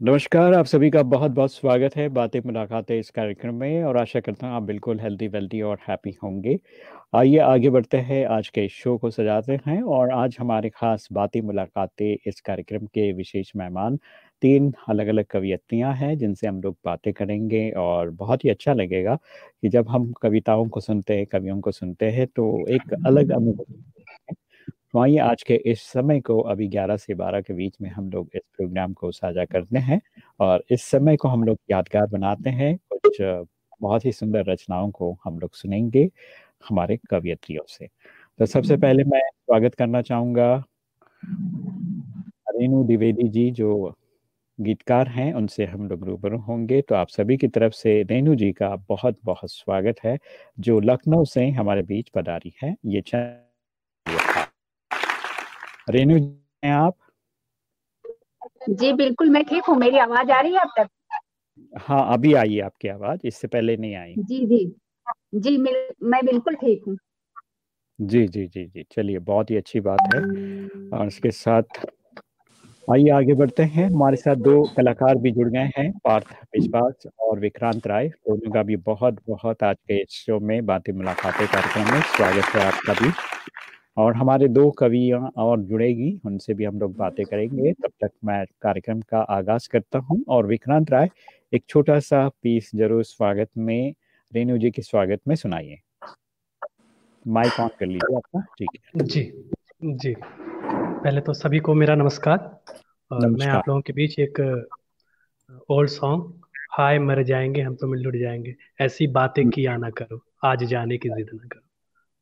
नमस्कार, आप सभी का बहुत बहुत स्वागत है बातें मुलाकातें इस कार्यक्रम में और आशा करता हूँ आप बिल्कुल हेल्दी वेल्दी और हैप्पी होंगे। आइए, आगे बढ़ते हैं, आज के शो को सजाते हैं और आज हमारे खास बातें मुलाकातें इस कार्यक्रम के विशेष मेहमान। तीन अलग अलग कवियत्रियाँ हैं जिनसे हम लोग बातें करेंगे और बहुत ही अच्छा लगेगा कि जब हम कविताओं को सुनते हैं, कवियों को सुनते हैं तो एक अलग अनुभव तो आइए आज के इस समय को अभी 11 से 12 के बीच में हम लोग इस प्रोग्राम को साझा करते हैं और इस समय को हम लोग यादगार बनाते हैं। कुछ बहुत ही सुंदर रचनाओं को हम लोग सुनेंगे हमारे कवियत्रियों से। तो सबसे। पहले मैं स्वागत करना चाहूँगा रेणु द्विवेदी जी जो गीतकार हैं, उनसे हम लोग रूबरू होंगे। तो आप सभी की तरफ़ से रेणु जी का बहुत बहुत स्वागत है, जो लखनऊ से हमारे बीच पधारी है। ये रेणु हैं आप? जी बिल्कुल मैं ठीक हूँ। मेरी आवाज़ आ रही है अब तक? हाँ अभी आई है आपकी आवाज़ इससे पहले नहीं आई। जी जी। जी मैं बिल्कुल ठीक हूँ। जी जी जी जी। चलिए बहुत ही अच्छी बात है। और इसके साथ आइए आगे बढ़ते हैं। हमारे साथ दो कलाकार भी जुड़ गए हैं पार्थ विश्वास और विक्रांत राय। दोनों का भी बहुत बहुत आज के शो में बातें मुलाकातें कार्यक्रम में स्वागत है आपका भी। और हमारे दो कवियाँ और जुड़ेगी उनसे भी हम लोग बातें करेंगे। तब तक मैं कार्यक्रम का आगाज़ करता हूँ। और विक्रांत राय एक छोटा सा पीस ज़रूर स्वागत में रेणु जी के स्वागत में सुनाइए। माइक ऑन कर लीजिए आपका। ठीक है। जी जी। पहले तो सभी को मेरा नमस्कार। और नमस्कार। मैं आप लोगों के बीच एक ओल्ड सॉन्ग हाय मर जाएँगे हम तो मिल जुड़ जाएँगे। ऐसी बातें की आना करो आज जाने की जिद ना करो।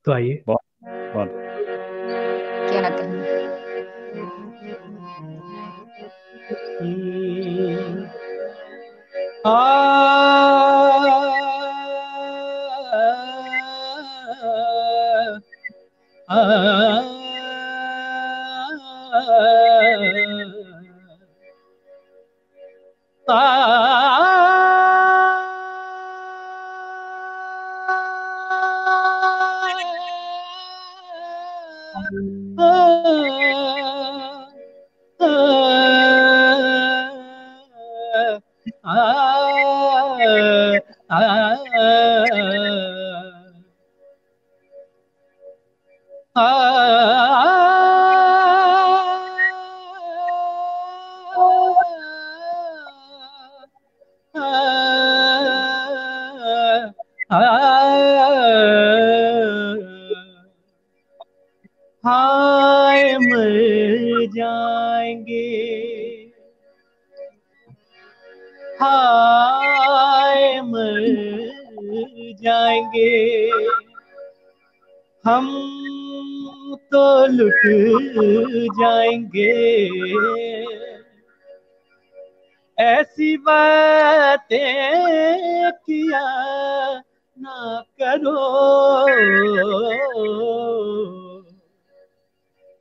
तो आइए। बहुत ah, ah, ah. जाएँगे। हाय मर जाएँगे। हम तो लुट जाएँगे। ऐसी बातें किया ना करो।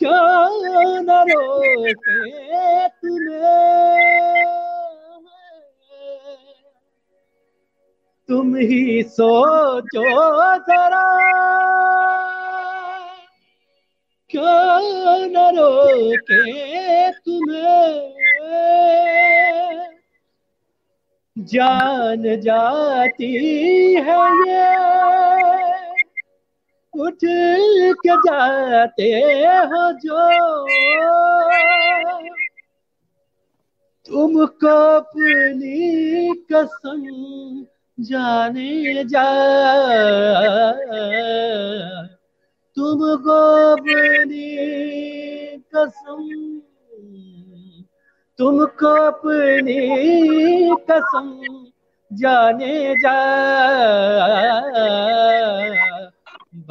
क्यों न रोके तुम्हें तुम ही सोचो जरा। क्यों न रोके तुम्हें जान जाती है ये। उठ के जाते हो जो। तुमको अपनी कसम जाने जा तुमको अपनी कसम, तुमको अपनी कसम जाने जा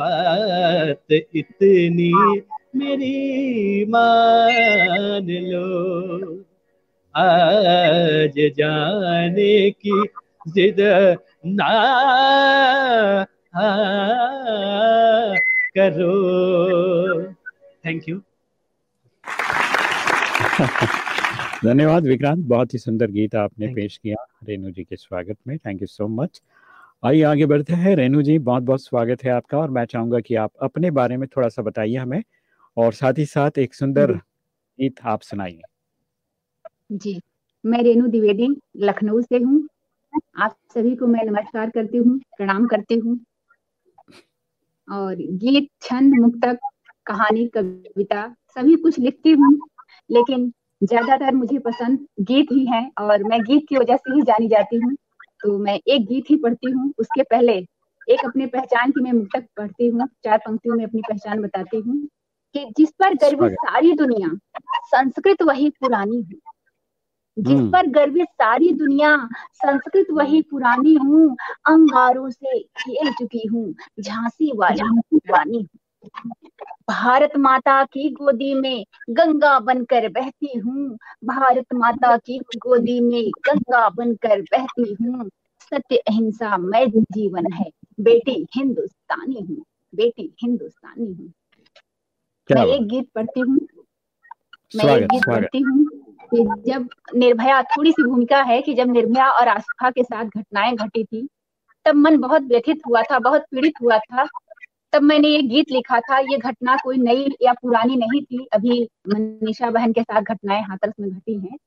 बात इतनी मेरी मान लो। आज जाने की जिद ना करो। थैंक यू धन्यवाद विक्रांत बहुत ही सुंदर गीत आपने पेश किया। रेणु जी के स्वागत में। थैंक यू सो मच आइए आगे बढ़ते हैं। रेणु जी बहुत बहुत स्वागत है आपका और मैं चाहूँगा कि आप अपने बारे में थोड़ा सा बताइए हमें और साथ ही साथ एक सुंदर गीत आप सुनाइए। जी मैं रेणु द्विवेदी लखनऊ से हूँ। आप सभी को मैं नमस्कार करती हूँ प्रणाम करती हूँ। और गीत छंद मुक्तक कहानी कविता सभी कुछ लिखती हूँ लेकिन ज़्यादातर मुझे पसंद गीत ही है और मैं गीत की वजह से ही जानी जाती हूँ। तो मैं एक गीत ही पढ़ती हूँ उसके पहले एक अपने पहचान की मैं मुक्तक पढ़ती हूँ चार पंक्तियों में अपनी पहचान बताती हूँ कि जिस पर गर्वित सारी दुनिया संस्कृत वही पुरानी है। जिस हम्म। पर गर्वित सारी दुनिया संस्कृत वही पुरानी हूँ अंगारों से खेल चुकी हूँ झांसी वाली पुरानी हूँ। भारत माता की गोदी में गंगा बनकर बहती हूँ। भारत माता की गोदी में गंगा बनकर बहती हूँ। सत्य अहिंसा मैं जीवन है। बेटी हिंदुस्तानी हूँ। बेटी हिंदुस्तानी हूँ। मैं एक गीत पढ़ती हूँ। मैं एक गीत पढ़ती हूँ कि जब निर्भया थोड़ी सी भूमिका है कि जब निर्भया और आस्था के साथ घटनाएँ घटी थी तब मन बहुत व्यथित हुआ था बहुत पीड़ित हुआ था। तब मैंने ये गीत लिखा था, ये घटना कोई नई या पुरानी नहीं थी। अभी मनीषा बहन के साथ घटनाएँ हाथरस में घटी हैं।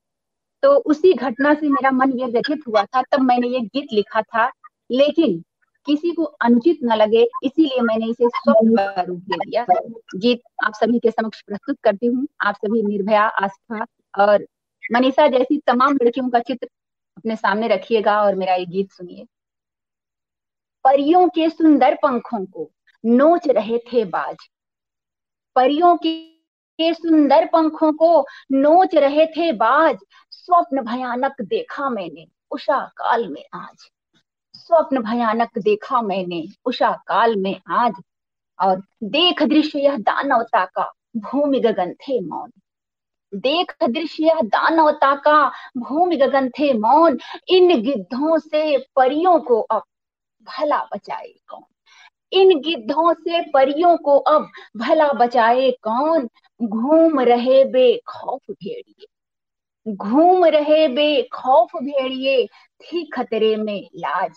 तो उसी घटना से मेरा मन ये व्यथित हुआ था, तब मैंने ये गीत लिखा था। लेकिन किसी को अनुचित न लगे, इसीलिए मैंने इसे रूप दे दिया। गीत आप सभी के समक्ष प्रस्तुत करती हूँ। आप सभी निर्भया, आस्था और मनीषा जैसी तमाम लड़कियों का चित्र अपने सामने रखिएगा और मेरा ये गीत सुनिए। परियों के सुंदर पंखों को नोच रहे थे बाज। परियों के सुंदर पंखों को नोच रहे थे बाज। स्वप्न भयानक देखा मैंने उषा काल में आज। स्वप्न भयानक देखा मैंने उषा काल में आज। और देख दृश्य यह दानवता का भूमि गगन थे मौन। देख दृश्य यह दानवता का भूमि गगन थे मौन। इन गिद्धों से परियों को अब भला बचाए कौन? इन गिद्धों से परियों को अब भला बचाए कौन? घूम रहे बेखौफ भेड़िए। घूम रहे बेखौफ भेड़िए थी खतरे में लाज।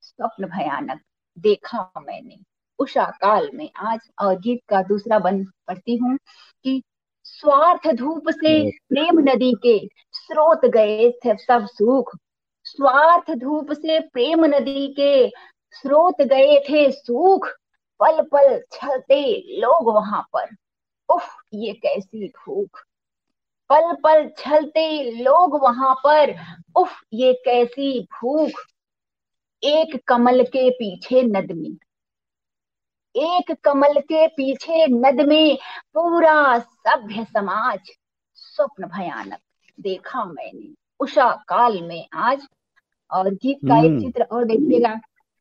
स्वप्न भयानक देखा मैंने। उषा काल में आज और गीत का दूसरा बंद पढ़ती हूँ कि स्वार्थ धूप से प्रेम नदी के स्रोत गए थे सब सुख। स्वार्थ धूप से प्रेम नदी के स्रोत गए थे सूख पल पल छलते लोग वहाँ पर। उफ ये कैसी भूख पल पल छलते लोग वहाँ पर। उफ ये कैसी भूख। एक कमल के पीछे नदमी एक कमल के पीछे नद में पूरा सभ्य समाज। स्वप्न भयानक देखा मैंने। उषा काल में आज। और गीत का एक हम्म। चित्र और देखिएगा।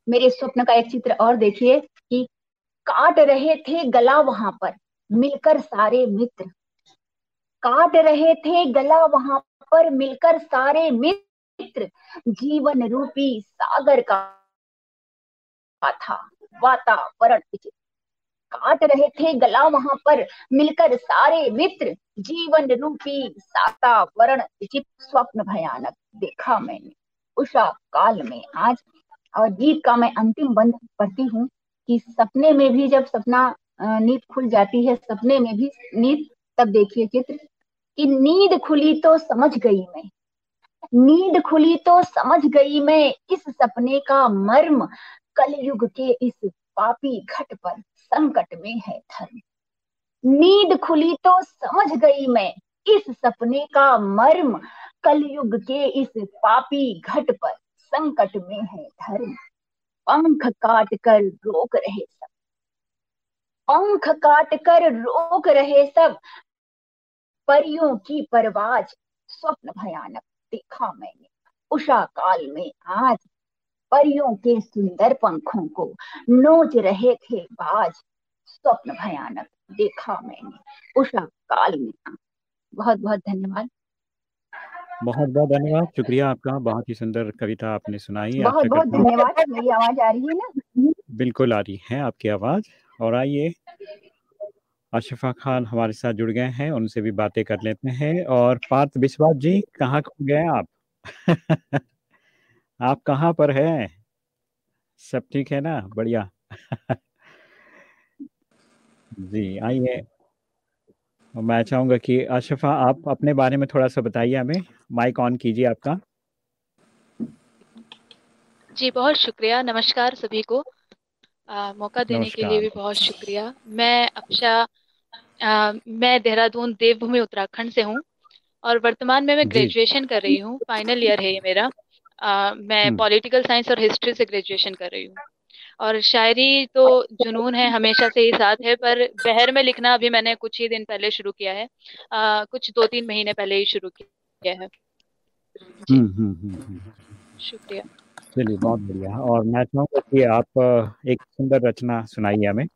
मेरे स्वप्न का एक चित्र और देखिए कि काट रहे थे गला वहाँ पर, मिलकर सारे मित्र। काट रहे थे गला वहाँ पर, मिलकर सारे मित्र। जीवन रूपी सागर का था, वातावरण काट रहे थे गला वहाँ पर, मिलकर सारे मित्र। जीवन रूपी विचित्र, स्वप्न भयानक देखा मैंने। उषा काल में आज और गीत का मैं अंतिम बंद पढ़ती हूँ कि सपने में भी जब सपना नींद खुल जाती है, सपने में भी नींद, तब देखिए चित्र, कि नींद खुली तो समझ गई मैं। नींद खुली तो समझ गई मैं इस सपने का मर्म, कलयुग के इस पापी घट पर संकट में है धर्म। नींद खुली तो समझ गई मैं इस सपने का मर्म, कलयुग के इस पापी घट पर संकट में है धर्म। पंख काट कर रोक रहे सब। पंख काट कर रोक रहे सब। परियों की परवाज स्वप्न भयानक देखा मैंने। उषा काल में आज परियों के सुंदर पंखों को नोच रहे थे बाज। स्वप्न भयानक देखा मैंने। उषा काल में आज। बहुत बहुत धन्यवाद। बहुत बहुत धन्यवाद। शुक्रिया आपका बहुत ही सुंदर कविता आपने सुनाई। बहुत बहुत धन्यवाद मेरी आवाज़ आ रही है ना? बिल्कुल आ रही है आपकी आवाज़। और आइए अशफा खान हमारे साथ जुड़ गए हैं उनसे भी बातें कर लेते हैं। और पार्थ विश्वास जी कहाँ खो गए आप? आप कहाँ पर हैं? सब ठीक है ना? बढ़िया। जी आइए। मैं चाहूँगा कि अशफा आप अपने बारे में थोड़ा सा बताइए हमें। माइक ऑन कीजिए आपका। जी बहुत शुक्रिया। नमस्कार सभी को। आ, मौका देने के लिए भी बहुत शुक्रिया। मैं अक्षा मैं देहरादून देवभूमि उत्तराखंड से हूँ और वर्तमान में मैं ग्रेजुएशन कर रही हूँ। फाइनल ईयर है ये मेरा। आ, मैं पॉलिटिकल साइंस और हिस्ट्री से ग्रेजुएशन कर रही हूँ। और शायरी तो जुनून है हमेशा से ही साथ है पर बहर में लिखना अभी मैंने कुछ ही दिन पहले शुरू किया है। आ, कुछ दो तीन महीने पहले ही शुरू किया है। हम्म, हम्म, हम्म, शुक्रिया। चलिए बहुत बढ़िया। और मैं चाहूँगा कि आप एक सुंदर रचना सुनाइए हमें।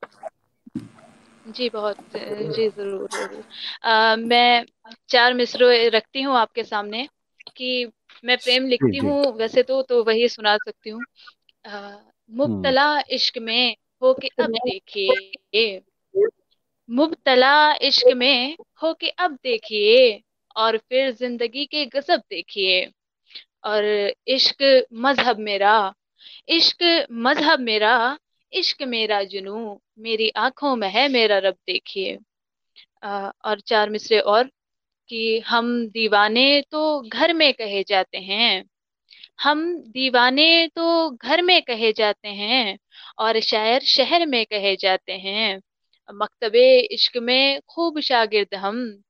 जी बहुत जी ज़रूर ज़रूर। मैं चार मिसरों रखती हूँ आपके सामने कि मैं प्रेम लिखती हूँ वैसे तो तो वही सुना सकती हूँ। मुबतला इश्क में हो के अब देखिए। मुबतला इश्क में हो के अब देखिए और फिर ज़िंदगी के गजब देखिए। और इश्क मज़हब मेरा इश्क मज़हब मेरा इश्क मेरा जुनू मेरी आँखों में है मेरा रब देखिए। और चार मिसरे और कि हम दीवाने तो घर में कहे जाते हैं। हम दीवाने तो घर में कहे जाते हैं और शायर शहर में कहे जाते हैं। मकतबे इश्क में खूब शागिर्द हम।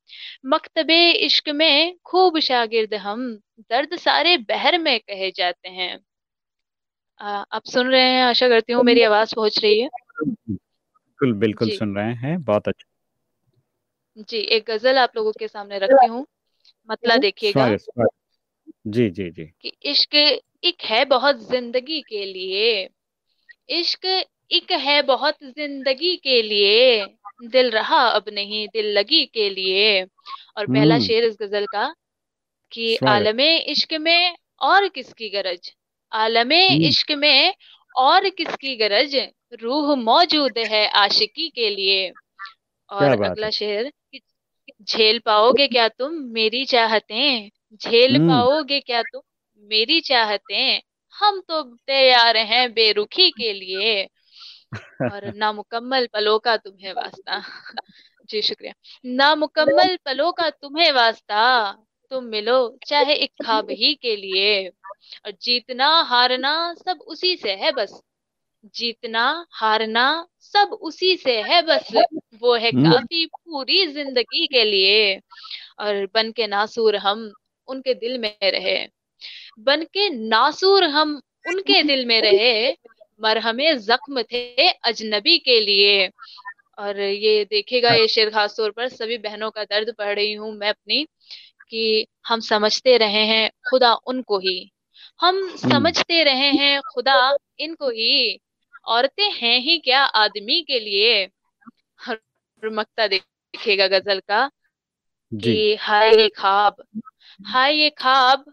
मकतबे इश्क में खूब शागिर्द हम। दर्द सारे बहर में कहे जाते हैं। आप सुन रहे हैं? आशा करती हूँ मेरी आवाज़ पहुँच रही है। बिल्कुल बिल्कुल सुन रहे हैं। बहुत अच्छा जी एक गज़ल आप लोगों के सामने रखती हूँ। मतला देखिएगा। जी जी जी। कि इश्क एक है बहुत ज़िंदगी के लिए। इश्क एक है बहुत ज़िंदगी के लिए। दिल रहा अब नहीं दिल लगी के लिए। और पहला शेर इस गज़ल का कि आलमे इश्क में और किसकी गरज? आलमे इश्क में और किसकी गरज? रूह मौजूद है आशिकी के लिए। और अगला शेर झेल पाओगे क्या तुम मेरी चाहते? झेल हम्म। पाओगे क्या तुम? मेरी चाहते हम तो तैयार हैं बेरुखी के लिए। और नामुकम्मल पलों का तुम्हें वास्ता। जी शुक्रिया। नामुकम्मल पलों का तुम्हें वास्ता। तुम मिलो चाहे एक खाब ही के लिए। और जीतना हारना सब उसी से है बस। जीतना हारना सब उसी से है बस। वो है हम्म। काफ़ी पूरी ज़िंदगी के लिए। और बन के नासूर हम उनके दिल में रहे। बन के नासूर हम उनके दिल में रहे मरहमे जख्म थे अजनबी के लिए। और ये देखेगा ये शेर खास तौर पर सभी बहनों का दर्द पढ़ रही हूँ मैं अपनी कि हम समझते रहे हैं खुदा उनको ही। हम हम्म। समझते रहे हैं खुदा इनको ही। औरतें हैं ही क्या आदमी के लिए? मकता देखेगा गज़ल का कि हाय खाब हाय ये खाब।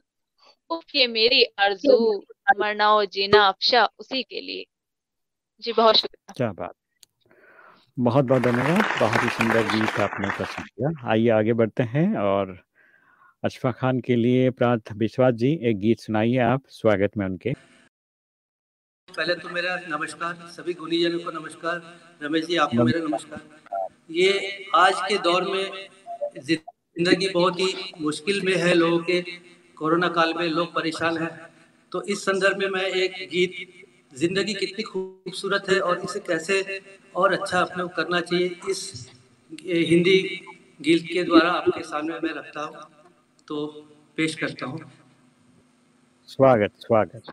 उफ ये मेरी आरज़ू मरना और जीना अफशा उसी के लिए। जी बहुत शुक्रिया। क्या बात। बहुत बहुत धन्यवाद। बहुत ही सुंदर गीत आपने पसंद किया। आइए आगे बढ़ते हैं और अशफा खान के लिए प्रार्थ विश्वास जी एक गीत सुनाइए आप। स्वागत में उनके। पहले तो मेरा नमस्कार सभी गुनीजनों को नमस्कार। रमेश जी आपको मेरा नमस्कार। ये आज के दौर में ज़िंदगी बहुत ही मुश्किल में है, लोगों के कोरोना काल में लोग परेशान हैं। तो इस संदर्भ में मैं एक गीत, ज़िंदगी कितनी खूबसूरत है और इसे कैसे और अच्छा अपने करना चाहिए, इस हिंदी गीत के द्वारा आपके सामने मैं रखता हूँ। तो पेश करता हूँ। स्वागत स्वागत।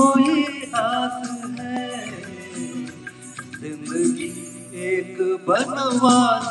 कोई आस है। ज़िंदगी एक बनवास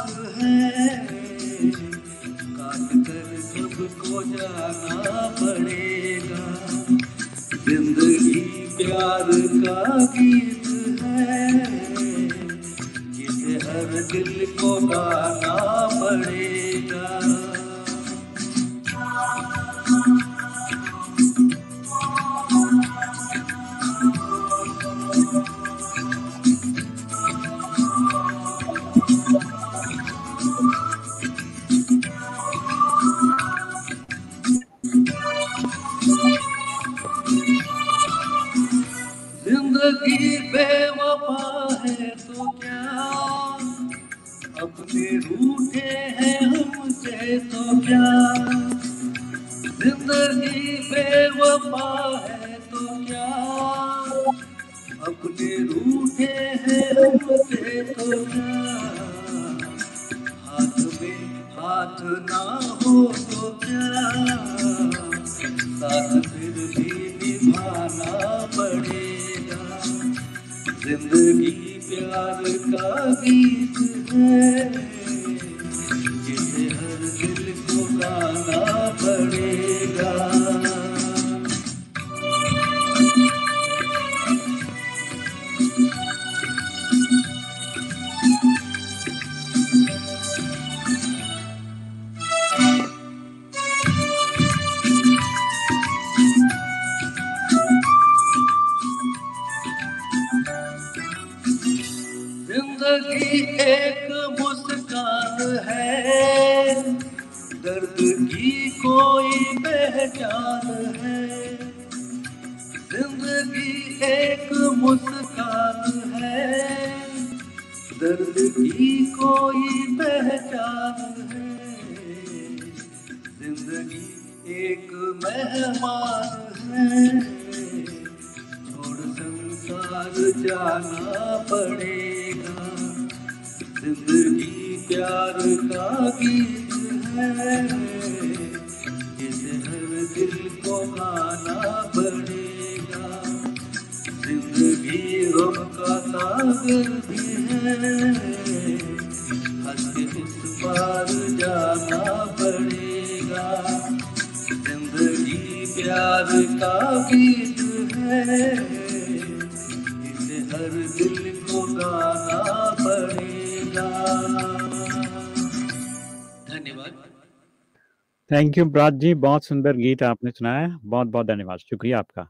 थैंक यू ब्राज जी। बहुत सुंदर गीत आपने सुनाया। बहुत बहुत धन्यवाद। शुक्रिया आपका।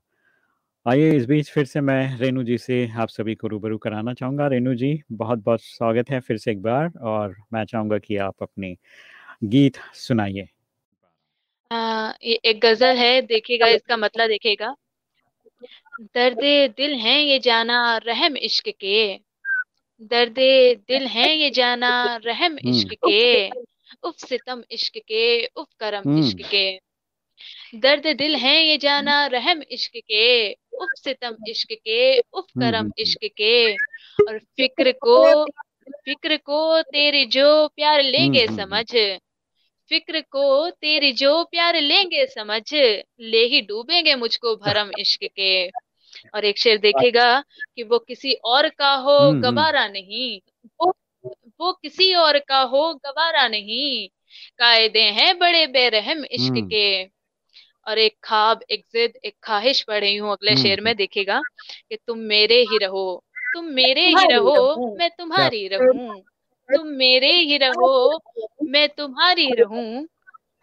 आइए इस बीच फिर से मैं रेनू जी से आप सभी को रूबरू कराना चाहूँगा। रेनू जी बहुत बहुत स्वागत है फिर से एक बार और मैं चाहूँगा कि आप अपने गीत सुनाइए। ये एक गज़ल है। देखिएगा इसका मतलब देखिएगा। दर्द दिल है ये जाना रहम इश्क के। दर्द दिल है ये जाना रहम हम्म। इश्क के। उफ सितम इश्क के उफ करम इश्क हम्म। के। दर्द दिल है ये जाना रहम इश्क के। उफ सितम इश्क के उफ हम्म करम हम्म इश्क के। और फ़िक्र को फ़िक्र को तेरी जो प्यार हम्म लेंगे हम्म। समझ। फ़िक्र को तेरी जो प्यार लेंगे समझ। ले ही डूबेंगे मुझको भरम इश्क के। और एक शेर देखेगा कि वो किसी और का हो हम्म, हम्म। गवारा नहीं। वो किसी और का हो गवारा नहीं। कायदे हैं बड़े बेरहम इश्क हम्म। के। और एक ख्वाब एक जिद एक ख्वाहिश पढ़ रही हूँ अगले हम्म, शेर में। देखेगा कि तुम मेरे ही रहो तुम मेरे ही रहो मैं तुम्हारी रहूँ तुम मेरे ही रहो मैं तुम्हारी रहूँ।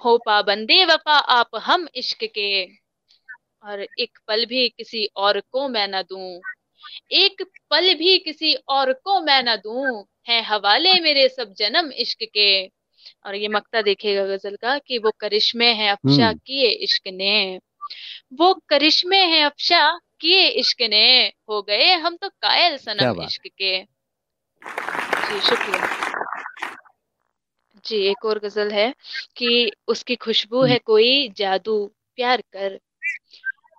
हो पाबंदे वफा आप हम इश्क के। और एक पल भी किसी और को मैं न दूँ एक पल भी किसी और को मैं न दूँ। है हवाले मेरे सब जन्म इश्क के। और ये मकता देखेगा गज़ल का कि वो करिश्मे हैं अफशा हम्म। किए इश्क ने। वो करिश्मे हैं अफशा किए इश्क ने। हो गए हम तो कायल सनम इश्क के। जी शुक्रिया। जी एक और गज़ल है कि उसकी खुशबू है कोई जादू प्यार कर।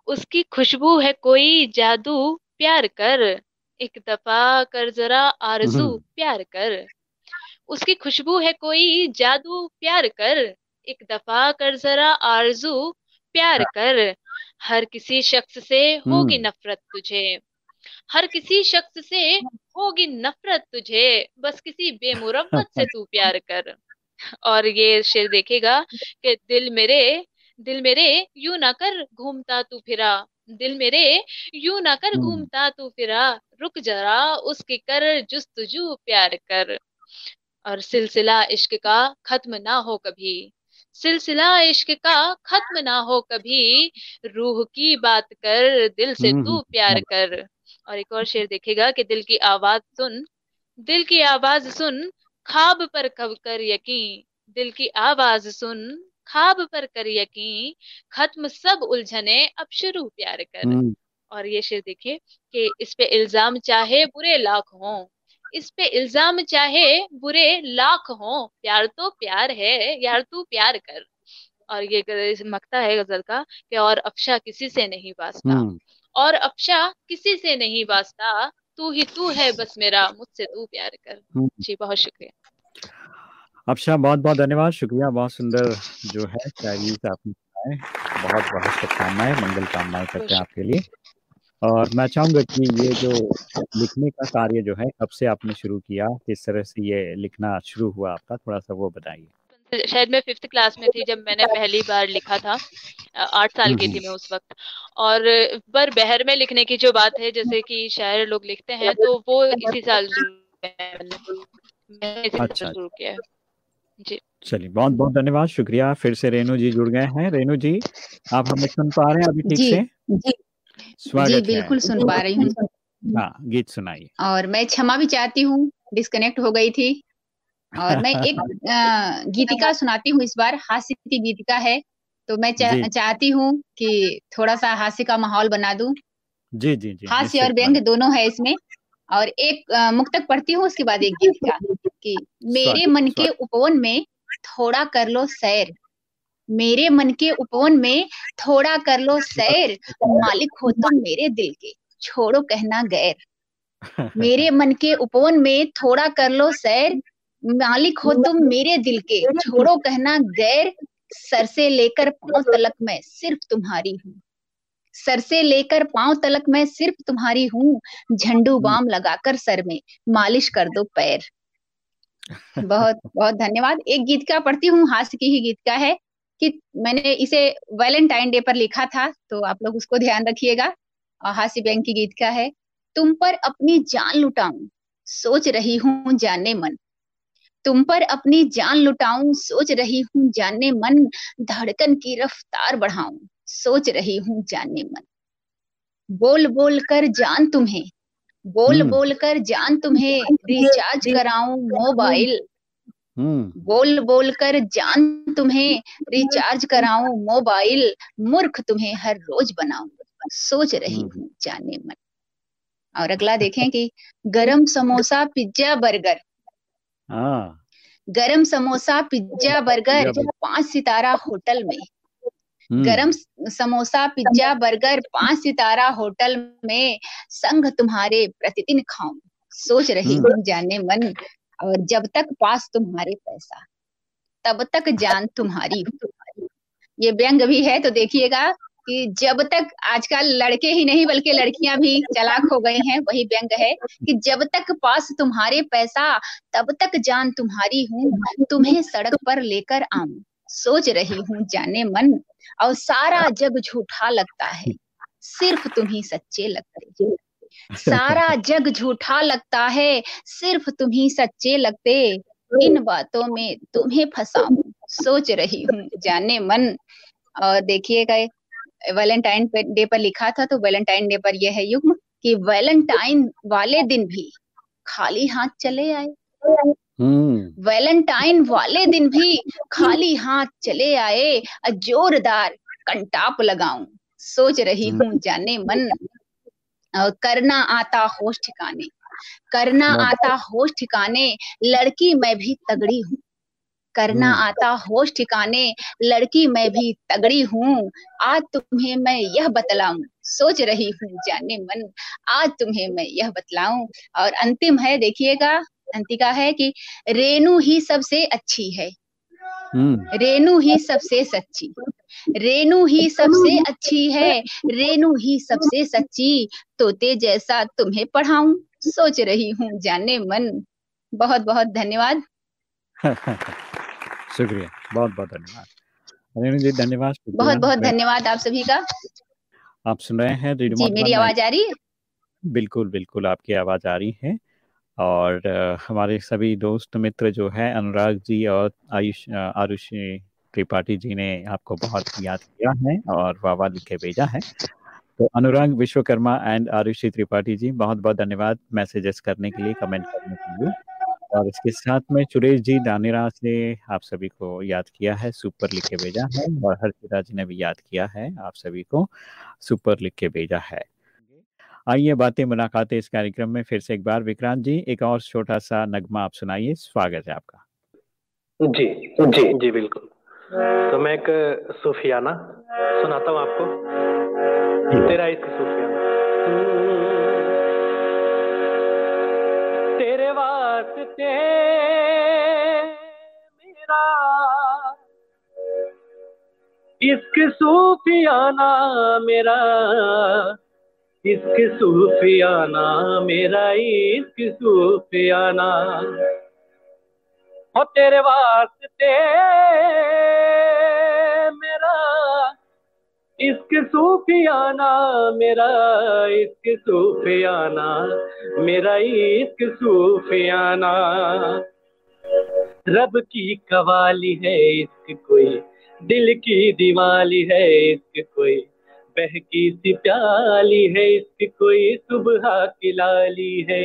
उसकी खुशबू है कोई जादू प्यार कर। एक दफ़ा कर जरा आरज़ू हम्म। प्यार कर। उसकी खुशबू है कोई जादू प्यार कर। एक दफ़ा कर जरा आरज़ू प्यार कर। हर किसी शख्स से होगी हम्म। नफरत तुझे। हर किसी शख्स से होगी नफरत तुझे। बस किसी बेमुरवत से तू प्यार कर। और ये शेर देखेगा कि दिल मेरे दिल मेरे यूँ ना कर घूमता तू फिरा। दिल मेरे यूँ ना कर हम्म। घूमता तू फिरा रुक जरा उसके कर जुस्तजू प्यार कर और सिलसिला इश्क का खत्म ना हो कभी सिलसिला इश्क का खत्म ना हो कभी रूह की बात कर दिल से हम्म, तू हम्म। प्यार कर और एक और शेर देखेगा कि दिल की आवाज़ सुन दिल की आवाज़ सुन खाब पर कब कर यकीन दिल की आवाज़ सुन ख्वाब पर कर यकीन खत्म सब उलझने अब शुरू प्यार कर हम्म। और ये शेर देखिए कि इस पे इल्ज़ाम चाहे बुरे लाख हों इस पे इल्ज़ाम चाहे बुरे लाख हों प्यार तो प्यार है यार तू प्यार कर और ये मकता है गज़ल का कि और अफशा किसी से नहीं वास्ता हम्म। और अफशा किसी से नहीं वास्ता तू ही तू है बस मेरा मुझसे तू प्यार कर हम्म। जी बहुत शुक्रिया अफशा बहुत बहुत धन्यवाद। शुक्रिया बहुत सुंदर जो है शायरी आपने सुनाए बहुत बहुत शुभकामनाएँ मंगल कामनाएँ करते हैं आपके लिए। और मैं चाहूँगा कि ये जो लिखने का कार्य जो है कब से आपने शुरू किया किस तरह से ये लिखना शुरू हुआ आपका थोड़ा सा वो बताइए। शायद मैं फिफ्थ क्लास में थी जब मैंने पहली बार लिखा था आठ साल की थी मैं उस वक्त। और पर बहर में लिखने की जो बात है जैसे कि शायर लोग लिखते हैं तो वो इसी साल शुरू किया है। जी। चलिए बहुत बहुत धन्यवाद शुक्रिया फिर से रेणु जी जुड़ गए हैं। रेणु जी आप हमें सुन पा रहे हैं अभी ठीक से? जी। स्वागत जी है। बिल्कुल सुन पा रही हूँ। हाँ गीत सुनाइए। और मैं क्षमा भी चाहती हूँ डिस्कनेक्ट हो गई थी। और मैं एक गीतिका सुनाती हूँ इस बार हास्य की गीतिका है। तो मैं चा, चाहती हूँ कि थोड़ा सा हास्य का माहौल बना दूँ। जी जी जी हास्य और व्यंग दोनों है इसमें। और एक मुक्तक पढ़ती हूँ उसके बाद एक गीतिका कि मेरे मन के उपवन में थोड़ा कर लो सैर। मेरे मन के उपवन में थोड़ा कर लो सैर। मालिक हो तुम तो मेरे दिल के छोड़ो कहना गैर। मेरे मन के उपवन में थोड़ा कर लो सैर। मालिक हो तुम तो मेरे दिल के छोड़ो कहना गैर। सर से लेकर पाँव तलक मैं सिर्फ़ तुम्हारी हूँ। सर से लेकर पाँव तलक मैं सिर्फ़ तुम्हारी हूँ झंडू बाम लगाकर सर में मालिश कर दो पैर। बहुत बहुत धन्यवाद। एक गीत का पढ़ती हूँ हास्य की ही गीत का है कि मैंने इसे वैलेंटाइन डे पर लिखा था तो आप लोग उसको ध्यान रखिएगा। और हास्य बैंक की गीत का है तुम पर अपनी जान लुटाऊं सोच रही हूँ जाने मन। तुम पर अपनी जान लुटाऊं सोच रही हूँ जाने मन धड़कन की रफ्तार बढ़ाऊं। सोच रही हूँ जानने मन। बोल बोल कर जान तुम्हें बोल हम्म। बोल कर जान तुम्हें रिचार्ज कराऊं मोबाइल हम्म। बोल बोल कर जान तुम्हें रिचार्ज कराऊं मोबाइल मूर्ख तुम्हें हर रोज बनाऊँ सोच रही हम्म। हूँ जानने मन। और अगला देखें कि गरम समोसा पिज्जा बर्गर। हाँ। गरम समोसा पिज्जा बर्गर। पाँच सितारा होटल में। गरम समोसा पिज्जा बर्गर पाँच सितारा होटल में संग तुम्हारे प्रतिदिन खाऊं। सोच रही हम्म। हूँ जाने मन और जब तक पास तुम्हारे पैसा तब तक जान तुम्हारी। ये व्यंग भी है तो देखिएगा कि जब तक आजकल लड़के ही नहीं बल्कि लड़कियाँ भी चलाक हो गई हैं वही व्यंग है कि जब तक पास तुम्हारे पैसा तब तक जान तुम्हारी हूँ तुम्हें सड़क पर लेकर आऊँ। सोच रही हूँ जाने मन और सारा जग झूठा लगता है। सिर्फ़ तुम ही सच्चे लगते सारा जग झूठा लगता है, सिर्फ़ तुम ही सच्चे लगते इन बातों में तुम्हें फंसाऊं सोच रही हूँ, जाने मन। और देखिएगा, वैलेंटाइन डे पर लिखा था तो वैलेंटाइन डे पर यह है युग्म कि वैलेंटाइन वाले दिन भी खाली हाथ चले आए। वैलेंटाइन वाले दिन भी खाली हाथ चले आए जोरदार कंटाप लगाऊँ। सोच रही हूँ जाने मन करना आता होश ठिकाने। करना आता होश ठिकाने लड़की मैं भी तगड़ी हूँ। करना आता होश ठिकाने लड़की मैं भी तगड़ी हूँ। आज तुम्हें मैं यह बतलाऊं। सोच रही हूँ जाने मन आज तुम्हें मैं यह बतलाऊं। और अंतिम है देखिएगा। अंतिका है कि रेनू ही सबसे अच्छी है। रेणु ही सबसे सच्ची। रेनू ही सबसे अच्छी है रेणु ही सबसे सच्ची। तोते जैसा तुम्हें पढ़ाऊं सोच रही हूँ जाने मन। बहुत बहुत धन्यवाद। शुक्रिया बहुत बहुत धन्यवाद। रेणु जी धन्यवाद बहुत बहुत धन्यवाद आप सभी का। आप सुन रहे हैं जी मेरी आवाज़ आ रही है? बिल्कुल बिल्कुल आपकी आवाज़ आ रही है। और हमारे सभी दोस्त मित्र जो है, अनुराग जी और आयुष आरुष त्रिपाठी जी ने आपको बहुत याद किया है और वाह लिख के भेजा है। तो अनुराग विश्वकर्मा एंड आरुषि त्रिपाठी जी बहुत बहुत धन्यवाद मैसेजेस करने के लिए, कमेंट करने के लिए। और इसके साथ में सुरेश जी दानीराज ने आप सभी को याद किया है, सुपर लिख के भेजा है और हर्षिता जी ने भी याद किया है, आप सभी को सुपर लिख के भेजा है। आइए बातें मुलाकातें इस कार्यक्रम में फिर से एक बार। विक्रांत जी एक और छोटा सा नगमा आप सुनाइए स्वागत है आपका। जी जी जी बिल्कुल। तो मैं एक सूफियाना सुनाता हूँ आपको। तेरा इश्क सूफियाना। तेरे वास्ते मेरा इश्क सूफियाना मेरा इश्क सूफियाना मेरा इश्क सूफियाना हो तेरे वास्ते, मेरा इश्क सूफियाना मेरा इश्क सूफियाना मेरा इश्क सूफियाना रब की कवाली है इश्क कोई, दिल की दिवाली है इश्क कोई। बहकी सी प्याली है इश्क कोई सुबह की लाली है।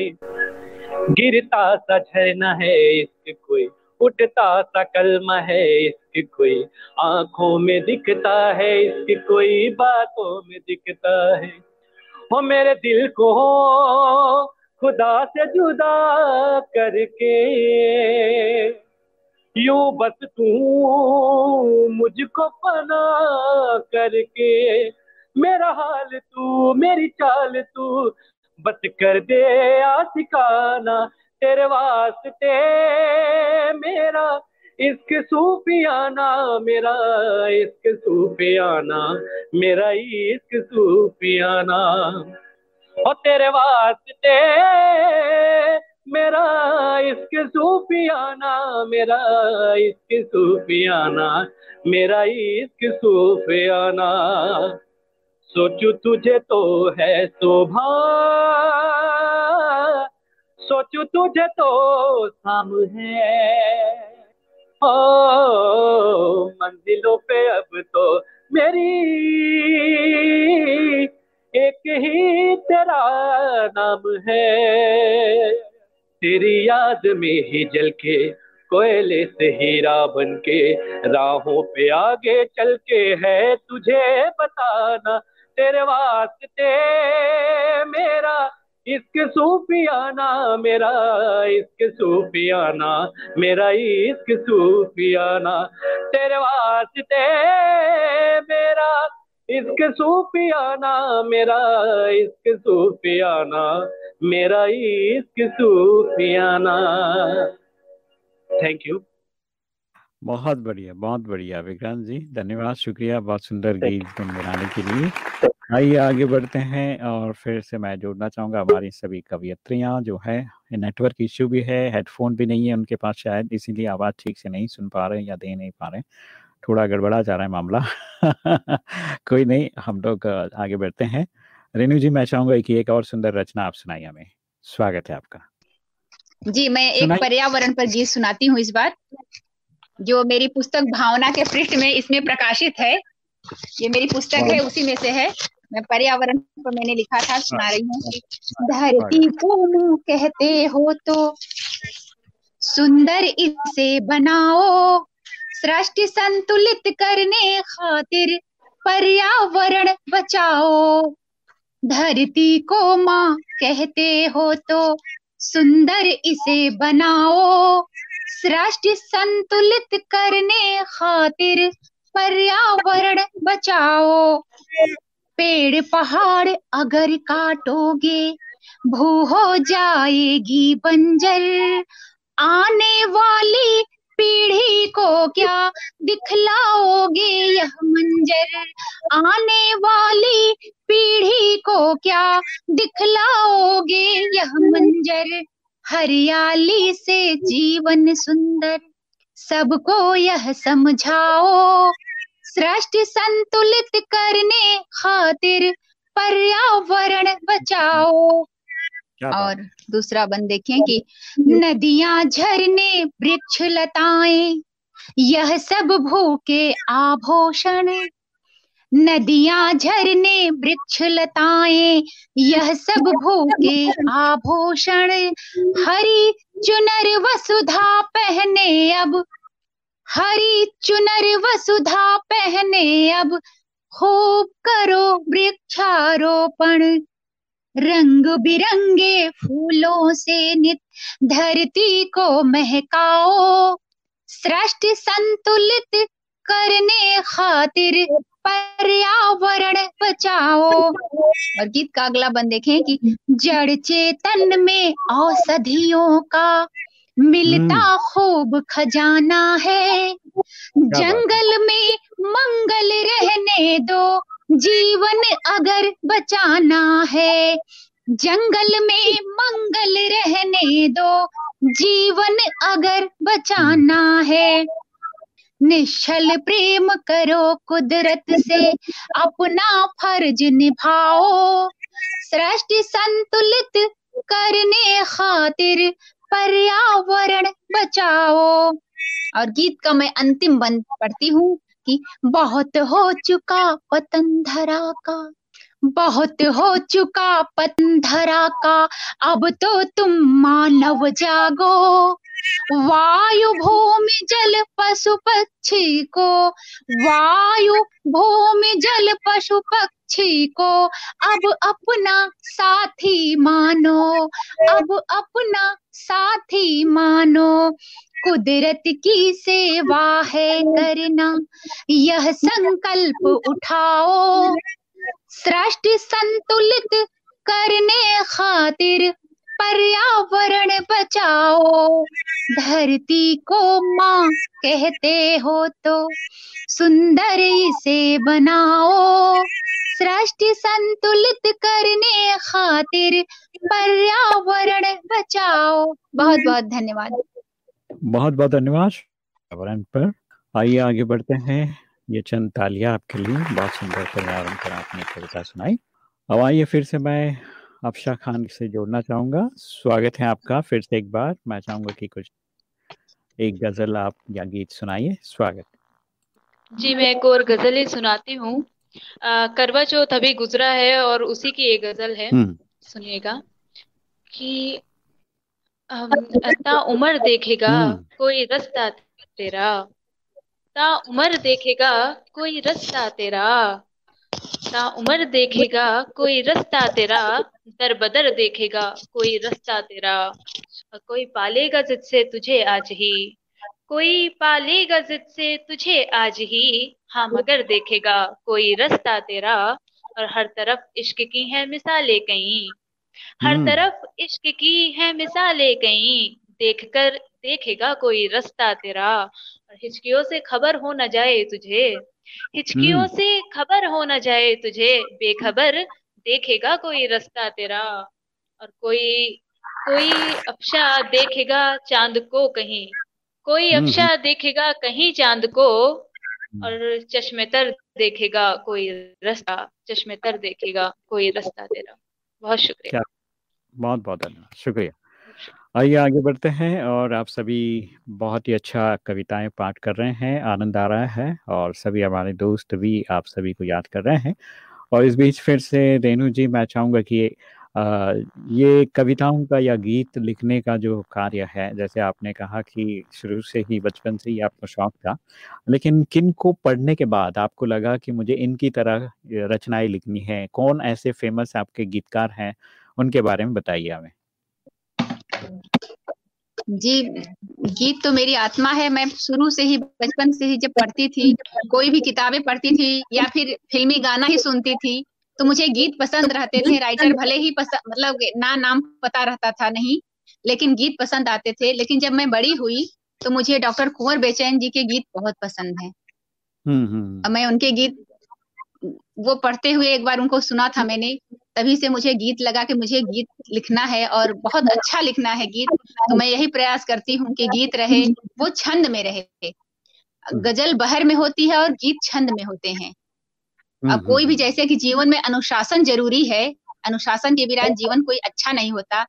गिरता सा झरना है इश्क कोई उठता सा कलमा है, इसकी कोई आँखों में दिखता है, इसकी कोई बातों में दिखता है। वो मेरे दिल को खुदा से जुदा करके, यू बस तू मुझको पना करके। मेरा हाल तू, मेरी चाल तू। बस कर दे आशिकाना, तेरे वास्ते मेरा इश्क सूफियाना, मेरा इश्क सूफियाना, मेरा इश्क सूफियाना। और तेरे वास्ते मेरा इश्क सूफियाना, मेरा इश्क सूफियाना, मेरा इश्क सूफियाना। सोचू तुझे तो है शोभा। सोचू तुझे तो शाम है। ओ, मंजिलों पे अब तो मेरी एक ही तेरा नाम है। तेरी याद में ही जल के कोयले से हीरा बन के राहों पे आगे चल के है तुझे बताना। तेरे वास्ते मेरा इश्क सूफियाना, मेरा इश्क सूफियाना, मेरा इश्क सूफियाना। तेरे वास्ते मेरा इश्क सूफियाना, मेरा इश्क सूफियाना, मेरा इश्क सूफियाना। थैंक यू बहुत बढ़िया बहुत बढ़िया विक्रांत जी धन्यवाद शुक्रिया बहुत सुंदर गीत तुम बनाने के लिए। आइए आगे बढ़ते हैं और फिर से मैं जोड़ना चाहूँगा हमारी सभी कवियत्रियाँ जो है नेटवर्क इश्यू भी है हेडफोन भी नहीं है उनके पास शायद इसीलिए आवाज़ ठीक से नहीं सुन पा रहे या दे नहीं पा रहे थोड़ा गड़बड़ा जा रहा है मामला। कोई नहीं हम लोग आगे बढ़ते हैं। रेणु जी मैं चाहूँगा कि एक और सुंदर रचना आप सुनाई हमें। स्वागत है आपका। जी मैं एक पर्यावरण पर गीत सुनाती हूँ इस बार। जो मेरी पुस्तक भावना के पृष्ठ में इसमें प्रकाशित है, ये मेरी पुस्तक है, उसी में से है। मैं पर्यावरण पर मैंने लिखा था, सुना रही हूँ धरती को कहते हो तो सुंदर इसे बनाओ, सृष्टि संतुलित करने खातिर पर्यावरण बचाओ। धरती को माँ कहते हो तो सुंदर इसे बनाओ सृष्टि संतुलित करने खातिर पर्यावरण बचाओ। पेड़ पहाड़ अगर काटोगे, भू हो जाएगी बंजर। आने वाली पीढ़ी को क्या दिखलाओगे यह मंजर? आने वाली पीढ़ी को क्या दिखलाओगे यह मंजर? हरियाली से जीवन सुंदर सबको यह समझाओ। सृष्टि संतुलित करने खातिर पर्यावरण बचाओ। और दूसरा बंद देखें कि नदियाँ झरने वृक्ष लताएँ यह सब भूखे आभूषण नदियाँ झरने, वृक्ष लताएँ, यह सब भूखे आभूषण। हरी चुनर वसुधा पहने अब, हरी चुनर वसुधा पहने अब, खूब करो वृक्षारोपण। रंग बिरंगे फूलों से नित धरती को महकाओ। सृष्टि संतुलित करने खातिर पर्यावरण बचाओ। और गीत का अगला बंद देखें कि जड़ चेतन में औषधियों का मिलता हम्म। खूब खजाना है। जंगल में मंगल रहने दो जीवन अगर बचाना है। जंगल में मंगल रहने दो जीवन अगर बचाना है। निश्चल प्रेम करो कुदरत से, अपना फ़र्ज़ निभाओ। सृष्टि संतुलित करने खातिर पर्यावरण बचाओ। और गीत का मैं अंतिम बंद पढ़ती हूँ कि बहुत हो चुका पतन धरा का, बहुत हो चुका पतन धरा का, अब तो तुम मानव जागो। वायु भूमि जल पशु पक्षी को वायु भूमि जल पशु पक्षी को, अब अपना साथी मानो, अब अपना साथी मानो। कुदरत की सेवा है करना, यह संकल्प उठाओ। सृष्टि संतुलित करने खातिर पर्यावरण बचाओ। धरती को माँ कहते हो तो सुंदर इसे बनाओ। सृष्टि संतुलित करने खातिर पर्यावरण बचाओ। बहुत बहुत धन्यवाद। बहुत बहुत धन्यवाद। पर आइए, आगे बढ़ते हैं। ये चंद तालियाँ आपके लिए। बहुत सुंदर पर्यावरण पर आपने कविता सुनाई। अब आइए फिर से मैं अफशा खान से जोड़ना चाहूँगा। स्वागत है आपका फिर से एक बार। मैं चाहूँगा कि कुछ एक गज़ल आप या गीत सुनाइए। स्वागत। जी मैं एक और गज़ल ही सुनाती हूँ। करवा चौथ अभी गुजरा है और उसी की एक गज़ल है। हम्म। सुनिएगा कि ता उमर देखेगा हम्म। कोई रास्ता तेरा। ता उमर देखेगा कोई रास्ता तेरा। ता उमर देखेगा कोई रास्ता तेरा दर बदर देखेगा कोई रास्ता तेरा कोई पालेगा जिद से तुझे आज ही कोई पालेगा जिद से तुझे आज ही हाँ मगर देखेगा कोई रास्ता तेरा और हर तरफ़ इश्क की है मिसालें कहीं हर हम्म। तरफ़ इश्क की है मिसालें कहीं देखकर देखेगा कोई रास्ता तेरा और हिचकियों से खबर हो न जाए तुझे हिचकियों हम्म। से खबर हो न जाए तुझे बेखबर देखेगा कोई रास्ता तेरा? और कोई कोई अफशा देखेगा चाँद को कहीं? कोई हम्म अफशा हम्म। देखेगा कहीं चाँद को? और चश्मे तर देखेगा कोई रास्ता चश्मे तर देखेगा कोई रास्ता तेरा? बहुत शुक्रिया। बहुत बहुत धन्यवाद। शुक्रिया। आइए आगे बढ़ते हैं और आप सभी बहुत ही अच्छा कविताएँ पाठ कर रहे हैं आनंद आ रहा है और सभी हमारे दोस्त भी आप सभी को याद कर रहे हैं। और इस बीच फिर से रेणु जी मैं चाहूँगा कि आ, ये कविताओं का या गीत लिखने का जो कार्य है जैसे आपने कहा कि शुरू से ही बचपन से ही आपको शौक था लेकिन किन को पढ़ने के बाद आपको लगा कि मुझे इनकी तरह रचनाएँ लिखनी है? कौन ऐसे फ़ेमस आपके गीतकार हैं? उनके बारे में बताइए हमें। जी गीत तो मेरी आत्मा है। मैं शुरू से ही बचपन से ही जब पढ़ती थी कोई भी किताबें पढ़ती थी या फिर फिल्मी गाना ही सुनती थी तो मुझे गीत पसंद रहते थे। राइटर भले ही पसंद मतलब ना नाम पता रहता था नहीं लेकिन गीत पसंद आते थे। लेकिन जब मैं बड़ी हुई तो मुझे डॉक्टर कुंवर बेचैन जी के गीत बहुत पसंद है। हम्म हम्म। और मैं उनके गीत वो पढ़ते हुए एक बार उनको सुना था मैंने। तभी से मुझे गीत लगा कि मुझे गीत लिखना है और बहुत अच्छा लिखना है गीत। तो मैं यही प्रयास करती हूँ कि गीत रहे वो छंद में रहे। गज़ल बहर में होती है और गीत छंद में होते हैं। हम्म, अब कोई भी हम्म, जैसे कि जीवन में अनुशासन ज़रूरी है अनुशासन के बिना जीवन कोई अच्छा नहीं होता।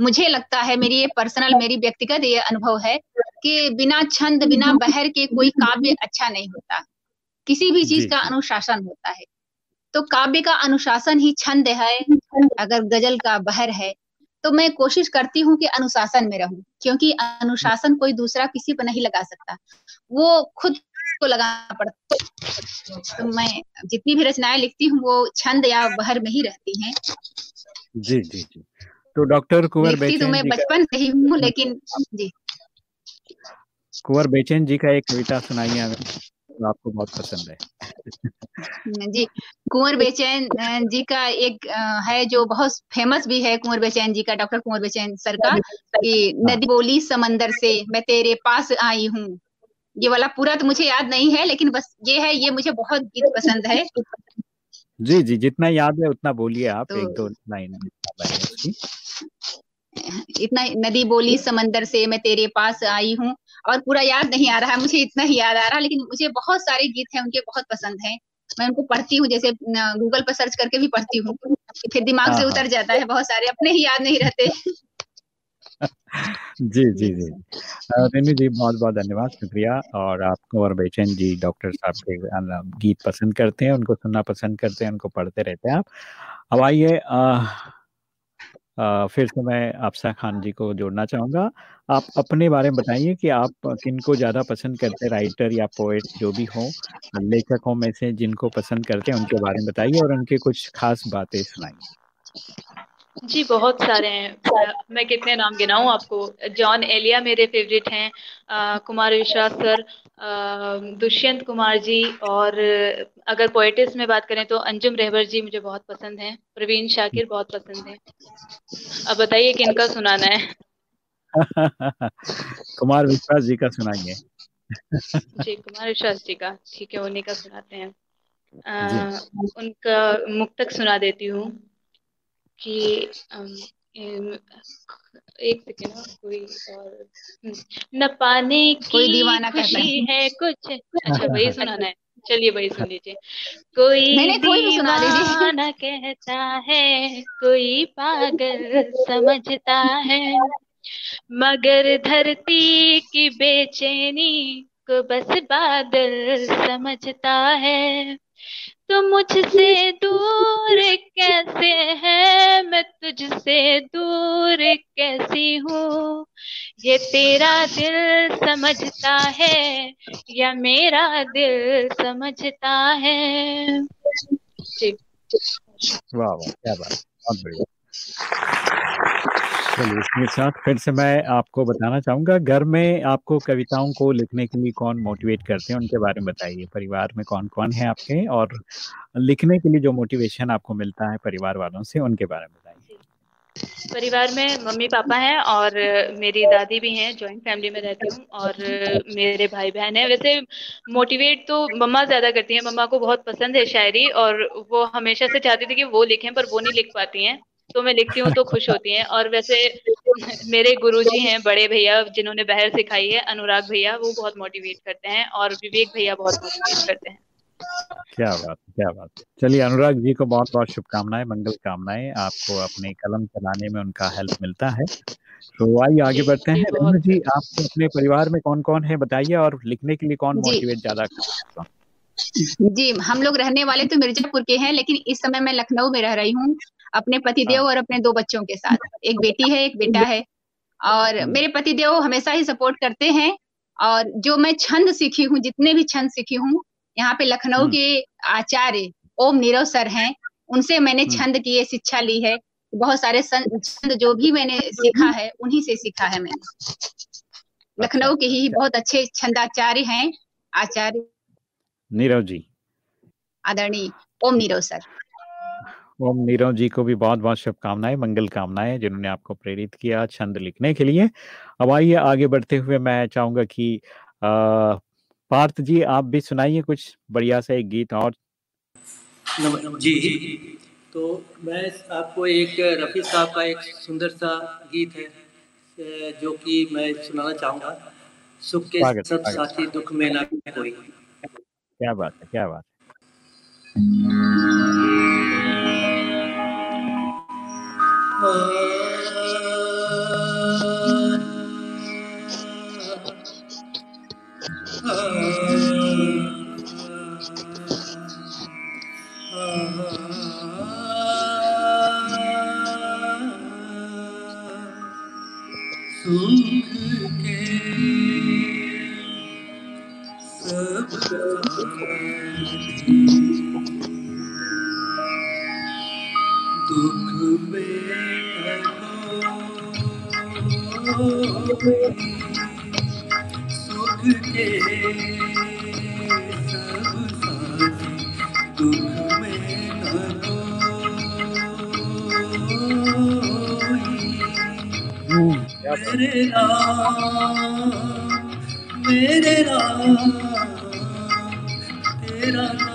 मुझे लगता है मेरी ये पर्सनल मेरी व्यक्तिगत ये अनुभव है कि बिना छंद बिना बहर के कोई काव्य अच्छा नहीं होता। किसी भी चीज़ का अनुशासन होता है। तो काव्य का अनुशासन ही छंद है। अगर गज़ल का बहर है तो मैं कोशिश करती हूँ कि अनुशासन में रहूँ क्योंकि अनुशासन कोई दूसरा किसी पर नहीं लगा सकता। वो खुद को लगाना पड़ता तो मैं जितनी भी रचनाएँ लिखती हूँ वो छंद या बहर में ही रहती हैं। जी जी जी। तो डॉक्टर कुंवर लिखती तो मैं बचपन से ही हूँ लेकिन जी। कुंवर बेचैन जी का एक कविता सुनाइए हमें आपको बहुत पसंद है। जी कुंवर बेचैन जी का एक है जो बहुत फ़ेमस भी है कुंवर बेचैन जी का डॉक्टर कुंवर बेचैन सर का कि हाँ। नदी बोली समंदर से मैं तेरे पास आई हूँ। ये वाला पूरा तो मुझे याद नहीं है लेकिन बस ये है ये मुझे बहुत गीत पसंद है। जी जी जितना याद है उतना बोलिए आप तो एक दो लाइन इतना नदी बोली समंदर से मैं तेरे पास आई हूँ। और पूरा याद नहीं आ रहा मुझे इतना ही याद आ रहा लेकिन मुझे बहुत सारे गीत हैं उनके बहुत पसंद हैं। मैं उनको पढ़ती हूँ जैसे गूगल पर सर्च करके भी पढ़ती हूँ। फिर दिमाग हाँ से हाँ उतर जाता है बहुत सारे अपने ही याद नहीं रहते। जी जी जी। रेनू जी बहुत बहुत धन्यवाद शुक्रिया। और आपको कुंवर बेचैन जी डॉक्टर साहब के गीत पसंद करते हैं उनको सुनना पसंद करते हैं उनको पढ़ते रहते हैं आप। अब आइए फिर से मैं आपसा खान जी को जोड़ना चाहूँगा। आप अपने बारे में बताइए कि आप किनको ज़्यादा पसंद करते, राइटर या पोएट जो भी हो, लेखकों में से जिनको पसंद करते हैं उनके बारे में बताइए और उनके कुछ खास बातें सुनाइए। जी बहुत सारे हैं। मैं कितने नाम गिनाऊं आपको? जॉन एलिया मेरे फेवरेट हैं कुमार विश्वास सर दुष्यंत कुमार जी और अगर पोएटिस में बात करें तो अंजुम रहबर जी मुझे बहुत पसंद हैं प्रवीण शाकिर बहुत पसंद हैं। अब बताइए किनका सुनाना है? कुमार विश्वास जी का सुनाइए। जी कुमार विश्वास जी का ठीक है उन्हीं का सुनाते हैं। अ, उनका मुक्तक सुना देती हूँ। कि एक सेकेंड कोई और हम्म, न पाने कोई की दीवाना खुशी है। कुछ। अच्छा वही सुनाना है। चलिए वही सुन लीजिए। कोई कोई सुना दीवाना कहता है कोई पागल समझता है मगर धरती की बेचैनी को बस बादल समझता है। तो मुझसे दूर कैसे है? मैं तुझसे दूर कैसी हूँ? ये तेरा दिल समझता है या मेरा दिल समझता है? वाह वाह क्या बात बहुत बढ़िया। चलिए, इसके साथ फिर से मैं आपको बताना चाहूँगा, घर में आपको कविताओं को लिखने के लिए कौन मोटिवेट करते हैं, उनके बारे में बताइए। परिवार में कौन कौन है आपके? और लिखने के लिए जो मोटिवेशन आपको मिलता है परिवार वालों से, उनके बारे में बताइए। परिवार में मम्मी पापा हैं और मेरी दादी भी हैं जॉइंट फैमिली में रहती हूँ और मेरे भाई बहन हैं। वैसे मोटिवेट तो मम्मा ज़्यादा करती हैं, मम्मा को बहुत पसंद है शायरी और वो हमेशा से चाहती थी कि वो लिखें, पर वो नहीं लिख पाती हैं। तो मैं लिखती हूँ तो खुश होती हैं। और वैसे मेरे गुरुजी हैं बड़े भैया जिन्होंने बहर सिखाई है अनुराग भैया वो बहुत मोटिवेट करते हैं और विवेक भैया बहुत मोटिवेट करते हैं। क्या बात क्या बात। चलिए अनुराग जी को बहुत बहुत शुभकामनाएँ मंगल कामनाएँ। आपको अपने कलम चलाने में उनका हेल्प मिलता है। तो आइए आगे बढ़ते हैं। रमन जी आपको अपने परिवार में कौन कौन है बताइए और लिखने के लिए कौन मोटिवेट ज़्यादा करता जी हम लोग रहने वाले तो मिर्जापुर के हैं लेकिन इस समय मैं लखनऊ में रह रही हूँ। अपने पतिदेव हाँ। और अपने दो बच्चों के साथ। एक बेटी है एक बेटा है। और हाँ। मेरे पतिदेव हमेशा ही सपोर्ट करते हैं। और जो मैं छंद सीखी हूँ जितने भी छंद सीखी हूँ यहाँ पे लखनऊ हाँ। के आचार्य ओम नीरव सर हैं। उनसे मैंने छंद की ये शिक्षा ली है। बहुत सारे छंद जो भी मैंने सीखा है उन्हीं से सीखा है मैंने। लखनऊ के ही अच्छा। बहुत अच्छे छंदाचार्य हैं आचार्य। नीरव जी। आदरणीय ओम नीरव सर। ओम नीरव जी को भी बहुत बहुत शुभकामनाएँ मंगल कामनाएँ जिन्होंने आपको प्रेरित किया छंद लिखने के लिए। अब आइए आगे बढ़ते हुए मैं चाहूँगा कि आ, पार्थ जी आप भी सुनाइए कुछ बढ़िया सा एक गीत और। जी। तो मैं आपको एक रफ़ी साहब का एक सुंदर सा गीत है जो कि मैं सुनाना चाहूँगा। सुख के सब साथी दुख में ना कोई। क्या बात है क्या बात है। Amen. सुख के सब साथी दुख में न मेरे राम मेरे राम तेरा नाम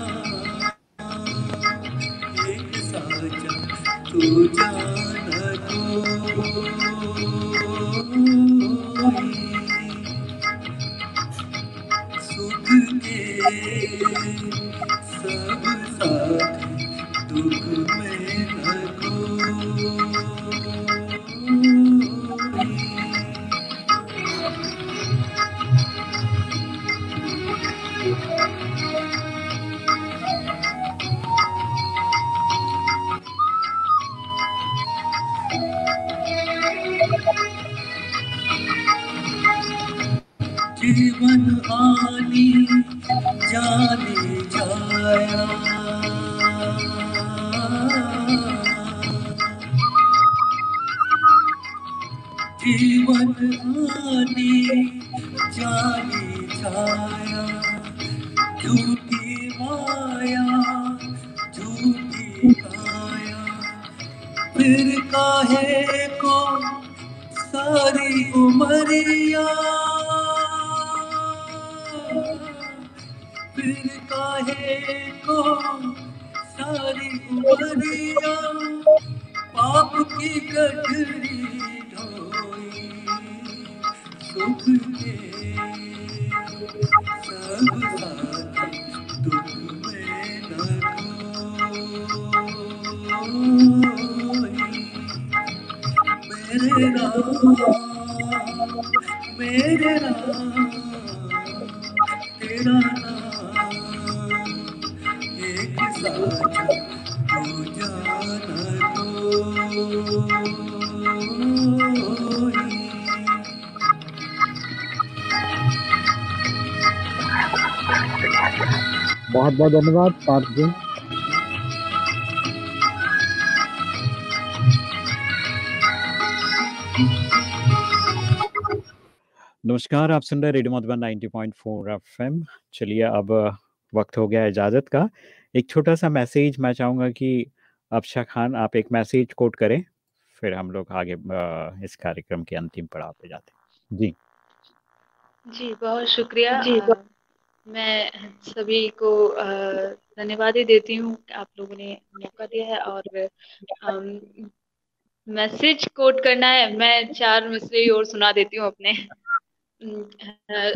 बहुत बहुत धन्यवाद पार्थ जी। नमस्कार आप सुन रहे रेडियो मधुबन 90.4 एफएम। चलिए अब वक्त हो गया इजाज़त का। एक छोटा सा मैसेज मैं चाहूँगा कि अफशा खान आप एक मैसेज कोट करें फिर हम लोग आगे इस कार्यक्रम के अंतिम पड़ाव पे जाते हैं। जी। जी बहुत शुक्रिया जी मैं सभी को धन्यवाद ही देती हूँ आप लोगों ने मौका दिया है और मैसेज कोट करना है। मैं चार मिसरे और सुना देती हूँ अपने।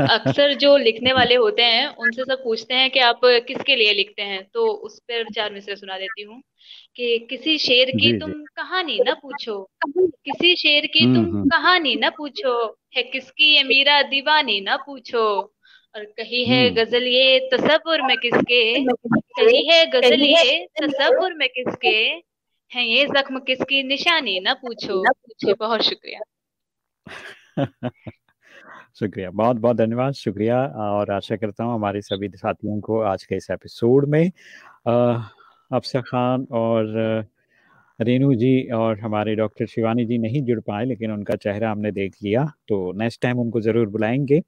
अक्सर जो लिखने वाले होते हैं उनसे सब पूछते हैं कि आप किसके लिए लिखते हैं तो उस पर चार मिसरे सुना देती हूँ कि किसी शेर की तुम कहानी ना पूछो। किसी शेर की हम्म, तुम हम्म। कहानी ना पूछो। है किसकी ये मीरा दीवानी ना पूछो। और कही है हम्म। गज़ल ये तस्वुर में किसके? कही है गज़ल ये तस्वुर में किसके? है ये जख्म किसकी? निशानी ना पूछो पूछे। बहुत शुक्रिया। शुक्रिया बहुत बहुत धन्यवाद शुक्रिया और आशा करता हूँ हमारे सभी साथियों को आज के इस एपिसोड में अफसर खान और रेनू जी और हमारे डॉक्टर शिवानी जी नहीं जुड़ पाए लेकिन उनका चेहरा हमने देख लिया तो नेक्स्ट टाइम उनको ज़रूर बुलाएँगे।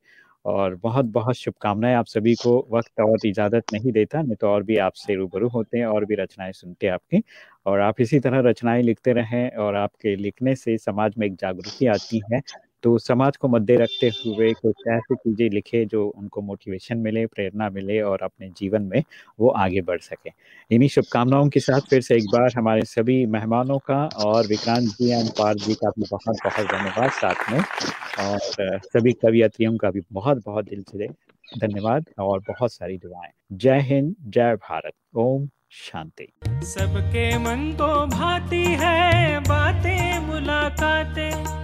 और बहुत बहुत शुभकामनाएँ आप सभी को, वक्त और इजाज़त नहीं देता, नहीं तो और भी आपसे रूबरू होते हैं, और भी रचनाएँ सुनते हैं आपकी। और आप इसी तरह रचनाएँ लिखते रहें और आपके लिखने से समाज में एक जागरूकता आती है। तो समाज को मद्दे रखते हुए कुछ ऐसी चीज़ें लिखे जो उनको मोटिवेशन मिले, प्रेरणा मिले और अपने जीवन में वो आगे बढ़ सके। इन्हीं शुभकामनाओं के साथ फिर से एक बार हमारे सभी मेहमानों का और विक्रांत जी एंड पार्थ जी का भी बहुत बहुत धन्यवाद साथ में। और सभी कवियत्रियों का भी बहुत बहुत दिल से धन्यवाद और बहुत सारी दुआएँ। जय हिंद, जय भारत। ओम शांति। सबके मन तो भाती है, बातें, मुलाकातें।